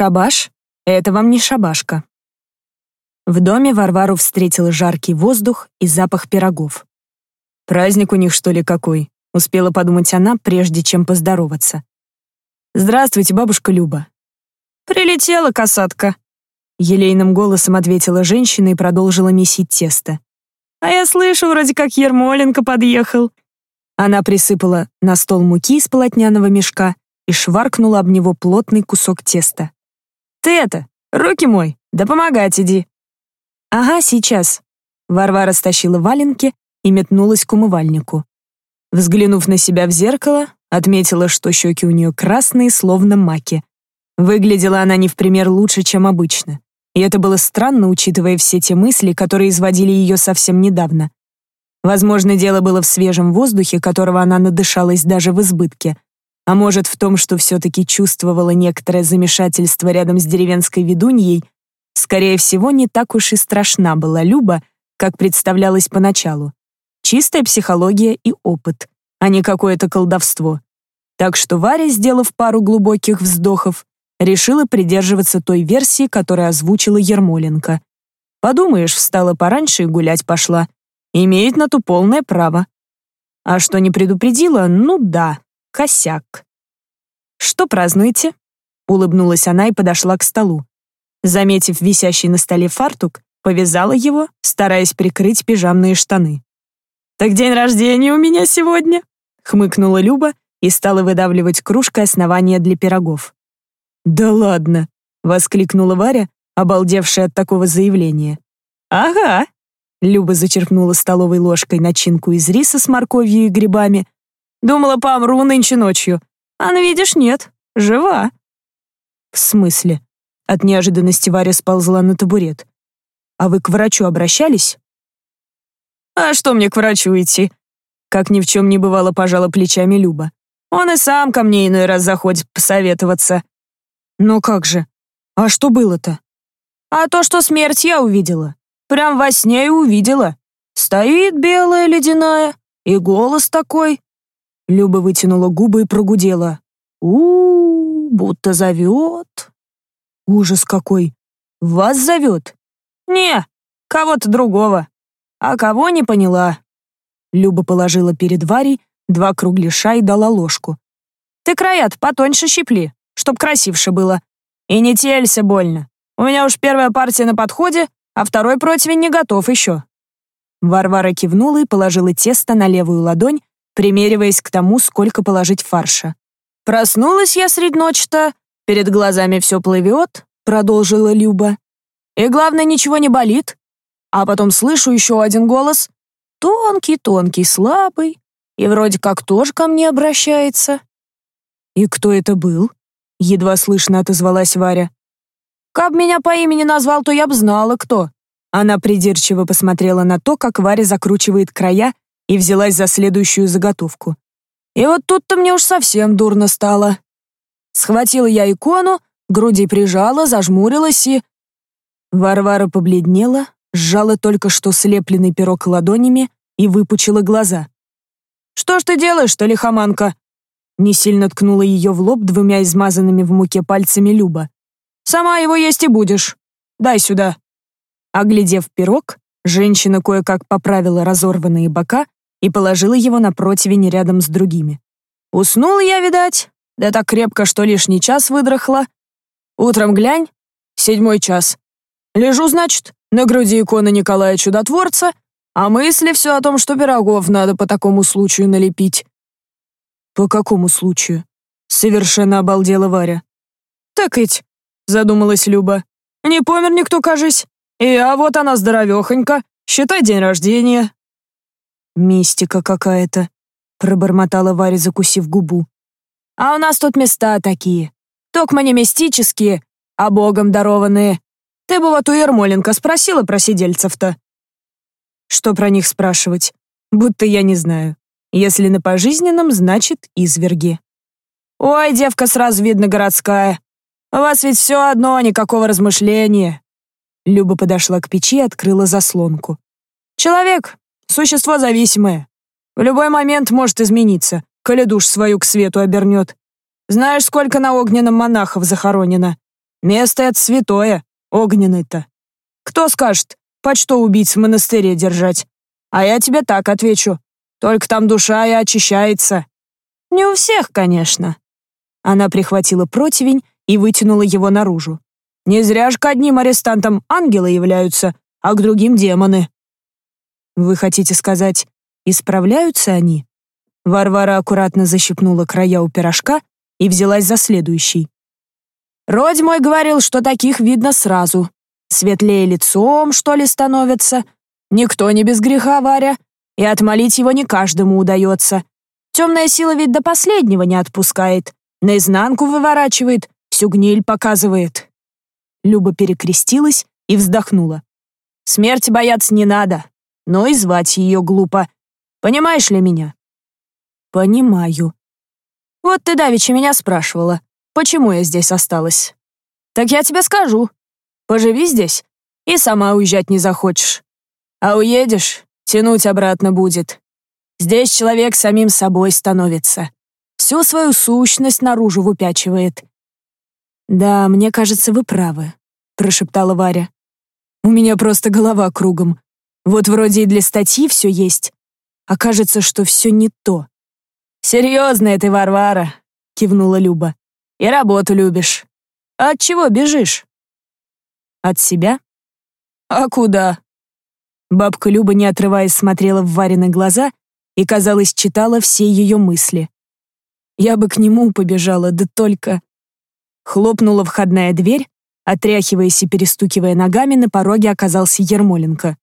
Шабаш — это вам не шабашка. В доме Варвару встретил жаркий воздух и запах пирогов. «Праздник у них, что ли, какой?» — успела подумать она, прежде чем поздороваться. «Здравствуйте, бабушка Люба». «Прилетела касатка», — елейным голосом ответила женщина и продолжила месить тесто. «А я слышу, вроде как Ермоленко подъехал». Она присыпала на стол муки из полотняного мешка и шваркнула об него плотный кусок теста. «Ты это, руки мой, да помогать иди». «Ага, сейчас». Варвара стащила валенки и метнулась к умывальнику. Взглянув на себя в зеркало, отметила, что щеки у нее красные, словно маки. Выглядела она не в пример лучше, чем обычно. И это было странно, учитывая все те мысли, которые изводили ее совсем недавно. Возможно, дело было в свежем воздухе, которого она надышалась даже в избытке. А может, в том, что все-таки чувствовала некоторое замешательство рядом с деревенской ведуньей, скорее всего, не так уж и страшна была Люба, как представлялась поначалу. Чистая психология и опыт, а не какое-то колдовство. Так что Варя, сделав пару глубоких вздохов, решила придерживаться той версии, которую озвучила Ермоленко. Подумаешь, встала пораньше и гулять пошла. Имеет на то полное право. А что не предупредила, ну да, косяк. «Что празднуете?» — улыбнулась она и подошла к столу. Заметив висящий на столе фартук, повязала его, стараясь прикрыть пижамные штаны. «Так день рождения у меня сегодня!» — хмыкнула Люба и стала выдавливать кружкой основания для пирогов. «Да ладно!» — воскликнула Варя, обалдевшая от такого заявления. «Ага!» Люба зачерпнула столовой ложкой начинку из риса с морковью и грибами. «Думала, помру нынче ночью. А ну, видишь, нет. Жива». «В смысле?» От неожиданности Варя сползла на табурет. «А вы к врачу обращались?» «А что мне к врачу идти?» Как ни в чем не бывало, пожала плечами Люба. «Он и сам ко мне иной раз заходит посоветоваться. «Но как же? А что было-то?» «А то, что смерть я увидела. Прям во сне и увидела. Стоит белая ледяная, и голос такой». Люба вытянула губы и прогудела. у, -у, будто зовет». «Ужас какой! Вас зовет?» «Не, кого-то другого. А кого не поняла». Люба положила перед Варей два кругляша и дала ложку. «Ты краят потоньше щипли чтоб красивше было. И не телься больно. У меня уж первая партия на подходе, а второй противень не готов еще». Варвара кивнула и положила тесто на левую ладонь, примериваясь к тому, сколько положить фарша. «Проснулась я средь ночи-то, перед глазами все плывет», — продолжила Люба. «И главное, ничего не болит. А потом слышу еще один голос. Тонкий-тонкий, слабый. И вроде как тоже ко мне обращается». «И кто это был?» едва слышно отозвалась Варя. «Каб меня по имени назвал, то я б знала, кто». Она придирчиво посмотрела на то, как Варя закручивает края, и взялась за следующую заготовку. И вот тут-то мне уж совсем дурно стало. Схватила я икону, груди прижала, зажмурилась и... Варвара побледнела, сжала только что слепленный пирог ладонями и выпучила глаза. «Что ж ты делаешь-то, лихоманка?» Не сильно ткнула ее в лоб двумя измазанными в муке пальцами Люба. «Сама его есть и будешь. Дай сюда». Оглядев пирог, женщина кое-как поправила разорванные бока и положила его на противень рядом с другими. «Уснула я, видать, да так крепко, что лишний час выдрохла. Утром глянь, седьмой час. Лежу, значит, на груди иконы Николая Чудотворца, а мысли все о том, что пирогов надо по такому случаю налепить. «По какому случаю?» Совершенно обалдела Варя. «Так ведь», — задумалась Люба, — «не помер никто, кажись. И а вот она здоровехонька, считай день рождения». «Мистика какая-то», — пробормотала Варя, закусив губу. «А у нас тут места такие. Токма не мистические, а богом дарованные. Ты бы вот у Ермоленко спросила про сидельцев-то». «Что про них спрашивать? Будто я не знаю». Если на пожизненном, значит изверги. «Ой, девка сразу видно городская. У вас ведь все одно, никакого размышления». Люба подошла к печи и открыла заслонку. «Человек — существо зависимое. В любой момент может измениться, коли душ свою к свету обернет. Знаешь, сколько на огненном монахов захоронено? Место это святое, огненный-то. Кто скажет, под что убийц в монастыре держать? А я тебе так отвечу. Только там душа и очищается. Не у всех, конечно. Она прихватила противень и вытянула его наружу. Не зря же к одним арестантам ангелы являются, а к другим демоны. Вы хотите сказать, исправляются они? Варвара аккуратно защипнула края у пирожка и взялась за следующий. Родь мой говорил, что таких видно сразу. Светлее лицом, что ли, становятся. Никто не без греха, Варя, и отмолить его не каждому удается. Темная сила ведь до последнего не отпускает. Наизнанку выворачивает, всю гниль показывает. Люба перекрестилась и вздохнула. Смерти бояться не надо, но и звать ее глупо. Понимаешь ли меня? Понимаю. Вот ты давеча меня спрашивала, почему я здесь осталась. Так я тебе скажу. Поживи здесь, и сама уезжать не захочешь. А уедешь, тянуть обратно будет. Здесь человек самим собой становится. Всю свою сущность наружу выпячивает. «Да, мне кажется, вы правы», — прошептала Варя. «У меня просто голова кругом. Вот вроде и для статьи все есть, а кажется, что все не то». «Серьезная ты, Варвара», — кивнула Люба. «И работу любишь. А от чего бежишь?» «От себя?» «А куда?» Бабка Люба, не отрываясь, смотрела в Варины глаза и, казалось, читала все ее мысли. Я бы к нему побежала, да только... Хлопнула входная дверь, отряхиваясь и перестукивая ногами, на пороге оказался Ермоленко.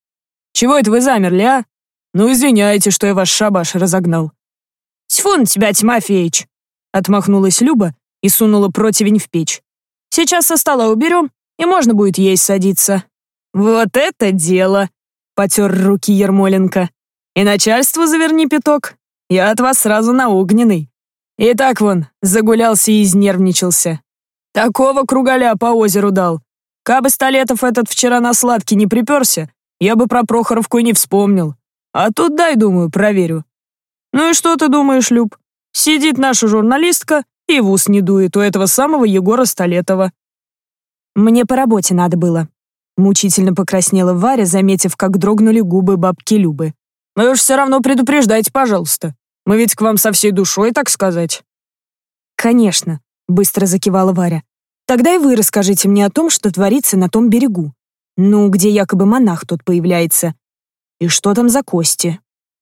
«Чего это вы замерли, а? Ну, извиняйте, что я ваш шабаш разогнал». «Тьфу на тебя, Тимофеич!» Отмахнулась Люба и сунула противень в печь. «Сейчас со стола уберем, и можно будет есть садиться». «Вот это дело!» — потер руки Ермоленко. «И начальству заверни пяток. Я от вас сразу на огненный. И так вон, загулялся и изнервничался. Такого кругаля по озеру дал. Кабы Столетов этот вчера на сладкий не приперся, я бы про Прохоровку и не вспомнил. А тут дай, думаю, проверю. Ну и что ты думаешь, Люб? Сидит наша журналистка и в ус не дует у этого самого Егора Столетова. Мне по работе надо было. Мучительно покраснела Варя, заметив, как дрогнули губы бабки Любы. «Вы уж все равно предупреждайте, пожалуйста. Мы ведь к вам со всей душой, так сказать». «Конечно», — быстро закивала Варя. «Тогда и вы расскажите мне о том, что творится на том берегу. Ну, где якобы монах тот появляется. И что там за кости?»